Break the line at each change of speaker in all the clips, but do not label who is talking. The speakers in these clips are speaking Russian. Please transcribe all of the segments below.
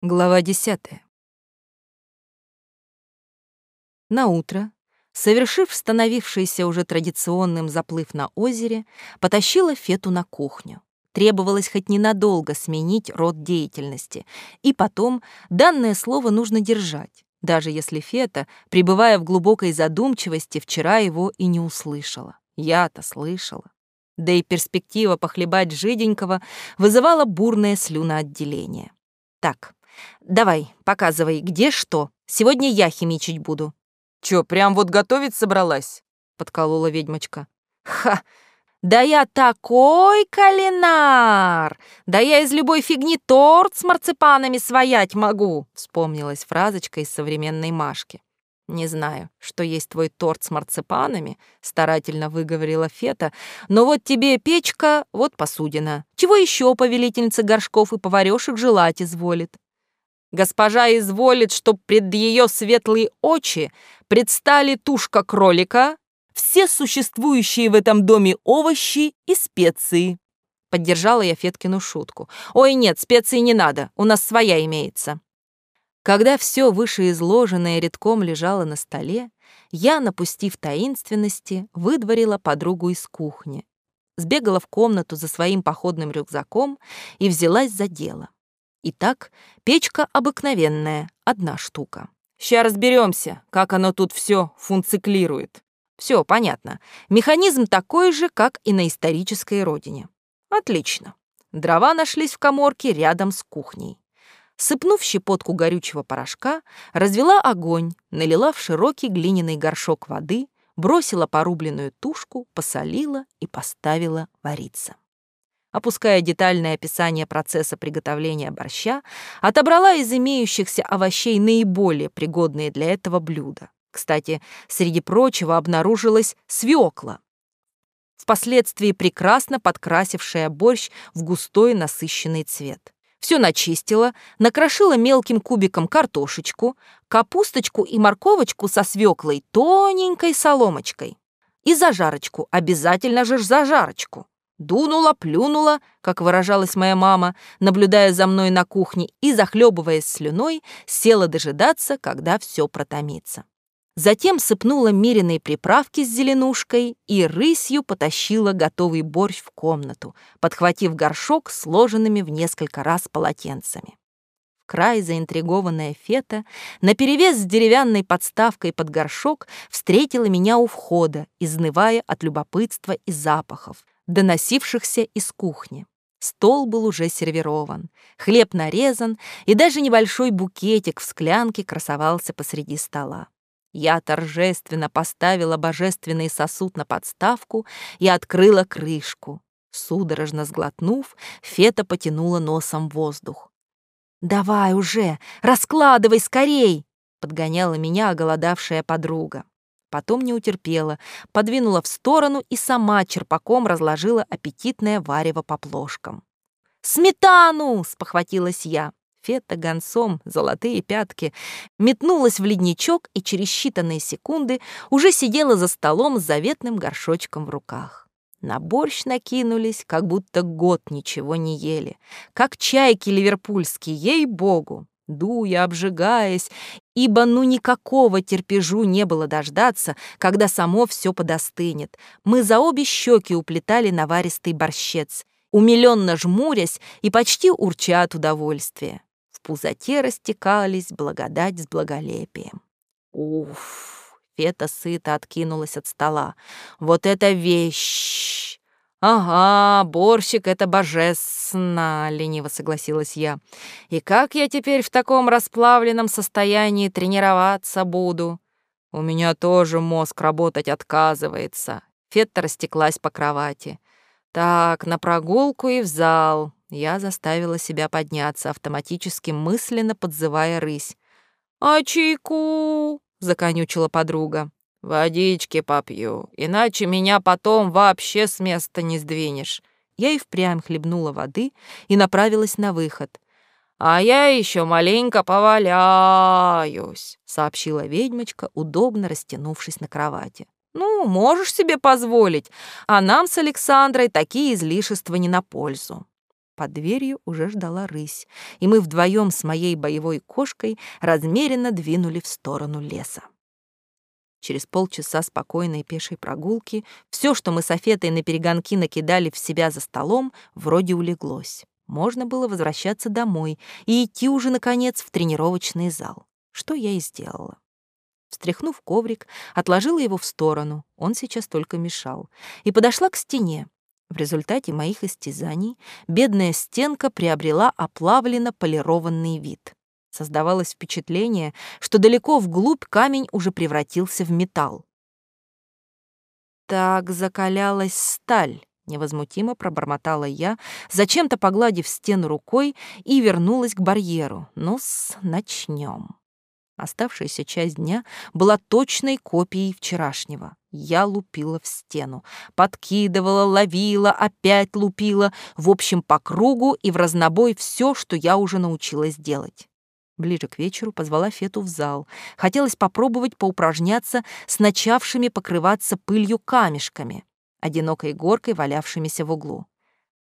Глава десятая. На утро, совершив становившийся уже традиционным заплыв на озере, потащила Фету на кухню. Требовалось хоть ненадолго сменить род деятельности, и потом данное слово нужно держать, даже если Фета, пребывая в глубокой задумчивости, вчера его и не услышала. Я-то слышала. Да и перспектива похлебать жиденького вызывала бурное слюноотделение. Так, Давай, показывай, где что. Сегодня я химичить буду.
Чё, прям вот готовить собралась?
Подколола ведьмочка. Ха! Да я такой калинар! Да я из любой фигни торт с марципанами своять могу! Вспомнилась фразочка из современной Машки. «Не знаю, что есть твой торт с марципанами», — старательно выговорила Фета, «но вот тебе печка, вот посудина. Чего еще повелительница горшков и поварёшек желать изволит?» Госпожа изволит, чтоб пред ее светлые очи предстали тушка кролика, все существующие в этом доме овощи и специи. Поддержала я Феткину шутку. «Ой, нет, специи не надо, у нас своя имеется». Когда все вышеизложенное редком лежало на столе, я, напустив таинственности, выдворила подругу из кухни, сбегала в комнату за своим походным рюкзаком и взялась за дело. Итак, печка обыкновенная, одна штука. Сейчас разберемся, как оно тут все функциклирует. Все понятно. Механизм такой же, как и на исторической родине. Отлично. Дрова нашлись в коморке рядом с кухней. Сыпнув щепотку горючего порошка, развела огонь, налила в широкий глиняный горшок воды, бросила порубленную тушку, посолила и поставила вариться опуская детальное описание процесса приготовления борща, отобрала из имеющихся овощей наиболее пригодные для этого блюда. Кстати, среди прочего обнаружилась свекла, впоследствии прекрасно подкрасившая борщ в густой насыщенный цвет. Все начистила, накрошила мелким кубиком картошечку, капусточку и морковочку со свеклой тоненькой соломочкой. И зажарочку, обязательно же зажарочку. Дунула, плюнула, как выражалась моя мама, наблюдая за мной на кухне и, захлебываясь слюной, села дожидаться, когда все протомится. Затем сыпнула миренные приправки с зеленушкой и рысью потащила готовый борщ в комнату, подхватив горшок сложенными в несколько раз полотенцами. В край заинтригованная Фета, наперевес с деревянной подставкой под горшок, встретила меня у входа, изнывая от любопытства и запахов, доносившихся из кухни. Стол был уже сервирован, хлеб нарезан, и даже небольшой букетик в склянке красовался посреди стола. Я торжественно поставила божественный сосуд на подставку и открыла крышку. Судорожно сглотнув, Фета потянула носом воздух. «Давай уже, раскладывай скорей!» — подгоняла меня оголодавшая подруга. Потом не утерпела, подвинула в сторону и сама черпаком разложила аппетитное варево по плошкам. «Сметану!» — спохватилась я. Фета гонцом, золотые пятки, метнулась в ледничок и через считанные секунды уже сидела за столом с заветным горшочком в руках. На борщ накинулись, как будто год ничего не ели. Как чайки ливерпульские, ей-богу дуя, обжигаясь, ибо ну никакого терпежу не было дождаться, когда само все подостынет. Мы за обе щеки уплетали наваристый борщец, умиленно жмурясь и почти урча от удовольствия. В пузоте растекались благодать с благолепием. Уф! Фета сыто откинулась от стола. Вот это вещь! «Ага, борщик — это божественно», — лениво согласилась я. «И как я теперь в таком расплавленном состоянии тренироваться буду?» «У меня тоже мозг работать отказывается». Фетта растеклась по кровати. «Так, на прогулку и в зал». Я заставила себя подняться, автоматически мысленно подзывая рысь. «А чайку?» — законючила подруга. «Водички попью, иначе меня потом вообще с места не сдвинешь». Я и впрямь хлебнула воды и направилась на выход. «А я еще маленько поваляюсь», — сообщила ведьмочка, удобно растянувшись на кровати. «Ну, можешь себе позволить, а нам с Александрой такие излишества не на пользу». Под дверью уже ждала рысь, и мы вдвоем с моей боевой кошкой размеренно двинули в сторону леса. Через полчаса спокойной пешей прогулки все, что мы с Афетой на перегонки накидали в себя за столом, вроде улеглось. Можно было возвращаться домой и идти уже, наконец, в тренировочный зал, что я и сделала. Встряхнув коврик, отложила его в сторону, он сейчас только мешал, и подошла к стене, в результате моих истязаний бедная стенка приобрела оплавленно полированный вид. Создавалось впечатление, что далеко вглубь камень уже превратился в металл. Так закалялась сталь, невозмутимо пробормотала я, зачем-то погладив стену рукой и вернулась к барьеру. Ну-с, начнем. Оставшаяся часть дня была точной копией вчерашнего. Я лупила в стену, подкидывала, ловила, опять лупила, в общем, по кругу и в разнобой все, что я уже научилась делать. Ближе к вечеру позвала Фету в зал. Хотелось попробовать поупражняться с начавшими покрываться пылью камешками, одинокой горкой, валявшимися в углу.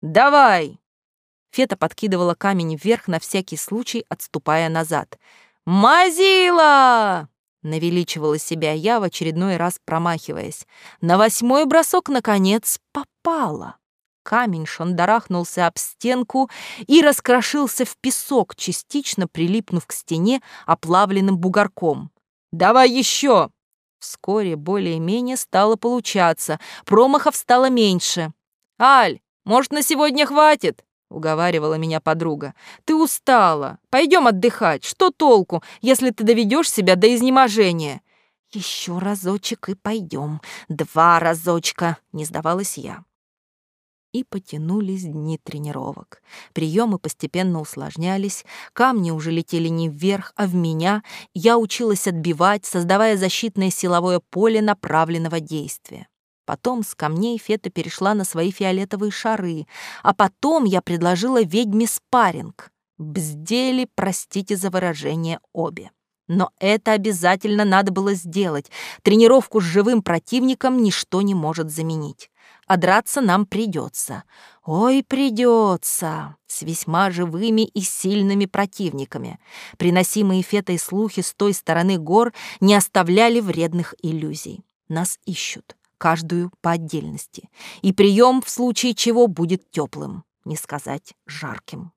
«Давай!» Фета подкидывала камень вверх на всякий случай, отступая назад — «Мазила!» — навеличивала себя я, в очередной раз промахиваясь. На восьмой бросок, наконец, попала. Камень шандарахнулся об стенку и раскрошился в песок, частично прилипнув к стене оплавленным бугорком. «Давай еще!» Вскоре более-менее стало получаться, промахов стало меньше. «Аль, может, на сегодня хватит?» уговаривала меня подруга. Ты устала. Пойдем отдыхать. Что толку, если ты доведешь себя до изнеможения? Еще разочек и пойдем. Два разочка, не сдавалась я. И потянулись дни тренировок. Приемы постепенно усложнялись, камни уже летели не вверх, а в меня. Я училась отбивать, создавая защитное силовое поле направленного действия. Потом с камней Фета перешла на свои фиолетовые шары, а потом я предложила ведьме спарринг. Бздели, простите за выражение, обе. Но это обязательно надо было сделать. Тренировку с живым противником ничто не может заменить. А драться нам придется. Ой, придется. С весьма живыми и сильными противниками. Приносимые фетой слухи с той стороны гор не оставляли вредных иллюзий. Нас ищут каждую по отдельности, и прием в случае чего будет теплым, не сказать жарким.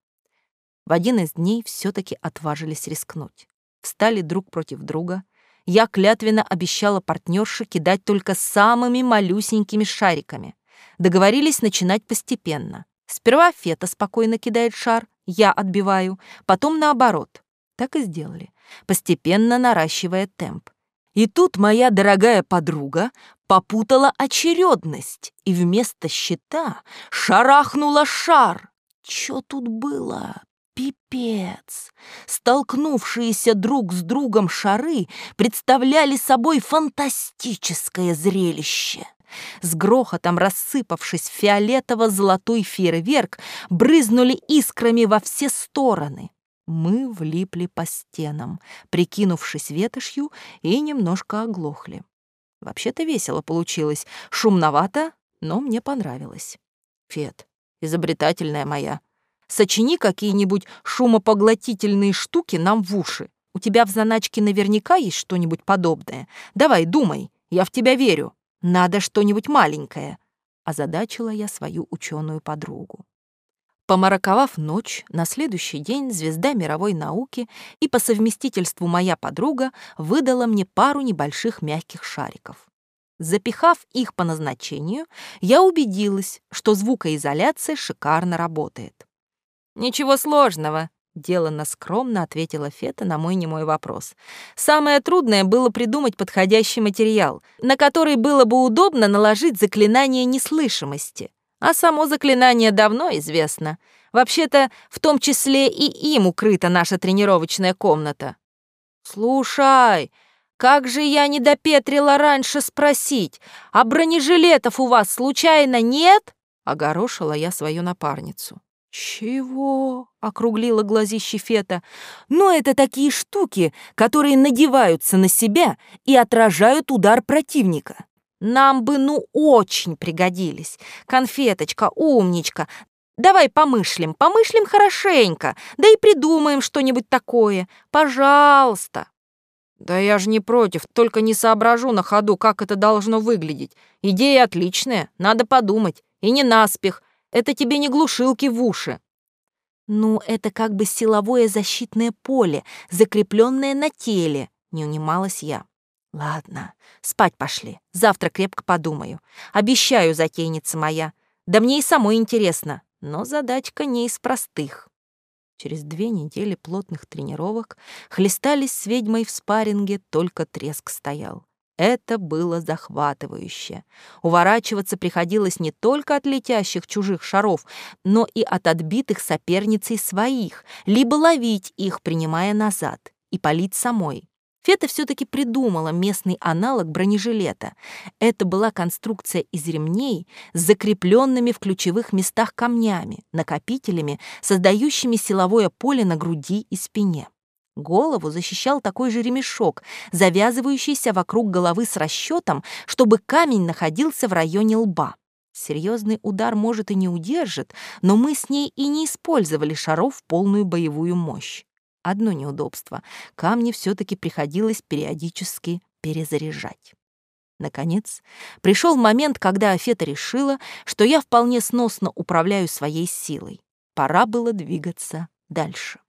В один из дней все-таки отважились рискнуть. Встали друг против друга. Я клятвенно обещала партнерше кидать только самыми малюсенькими шариками. Договорились начинать постепенно. Сперва Фета спокойно кидает шар, я отбиваю, потом наоборот. Так и сделали, постепенно наращивая темп. И тут моя дорогая подруга попутала очередность и вместо щита шарахнула шар. Чё тут было? Пипец! Столкнувшиеся друг с другом шары представляли собой фантастическое зрелище. С грохотом рассыпавшись фиолетово-золотой фейерверк, брызнули искрами во все стороны. Мы влипли по стенам, прикинувшись ветошью, и немножко оглохли. Вообще-то весело получилось, шумновато, но мне понравилось. Фет, изобретательная моя, сочини какие-нибудь шумопоглотительные штуки нам в уши. У тебя в заначке наверняка есть что-нибудь подобное. Давай, думай, я в тебя верю. Надо что-нибудь маленькое. Озадачила я свою ученую подругу. Помараковав ночь, на следующий день звезда мировой науки и по совместительству моя подруга выдала мне пару небольших мягких шариков. Запихав их по назначению, я убедилась, что звукоизоляция шикарно работает. «Ничего сложного», — деланно скромно ответила Фета на мой немой вопрос. «Самое трудное было придумать подходящий материал, на который было бы удобно наложить заклинание неслышимости. А само заклинание давно известно. Вообще-то, в том числе и им укрыта наша тренировочная комната. Слушай, как же я не допетрила раньше спросить, а бронежилетов у вас случайно нет? Огорошила я свою напарницу. «Чего?» — округлила глазище Фета. «Ну, это такие штуки, которые надеваются на себя и отражают удар противника. Нам бы ну очень пригодились. Конфеточка, умничка. Давай помышлим, помышлим хорошенько, да и придумаем что-нибудь такое. Пожалуйста.
Да я же не против, только не соображу на ходу, как это должно выглядеть. Идея отличная, надо подумать. И не наспех. Это тебе не глушилки в уши.
Ну, это как бы силовое защитное поле, закрепленное на теле, не унималась я. Ладно, спать пошли. Завтра крепко подумаю. Обещаю, затейница моя. Да мне и самой интересно, но задачка не из простых. Через две недели плотных тренировок хлестались с ведьмой в спарринге, только треск стоял. Это было захватывающе. Уворачиваться приходилось не только от летящих чужих шаров, но и от отбитых соперницей своих, либо ловить их, принимая назад, и палить самой. Фета все-таки придумала местный аналог бронежилета. Это была конструкция из ремней с закрепленными в ключевых местах камнями, накопителями, создающими силовое поле на груди и спине. Голову защищал такой же ремешок, завязывающийся вокруг головы с расчетом, чтобы камень находился в районе лба. Серьезный удар, может, и не удержит, но мы с ней и не использовали шаров в полную боевую мощь. Одно неудобство — камни все-таки приходилось периодически перезаряжать. Наконец, пришел момент, когда Афета решила, что я вполне сносно управляю своей силой. Пора было двигаться дальше.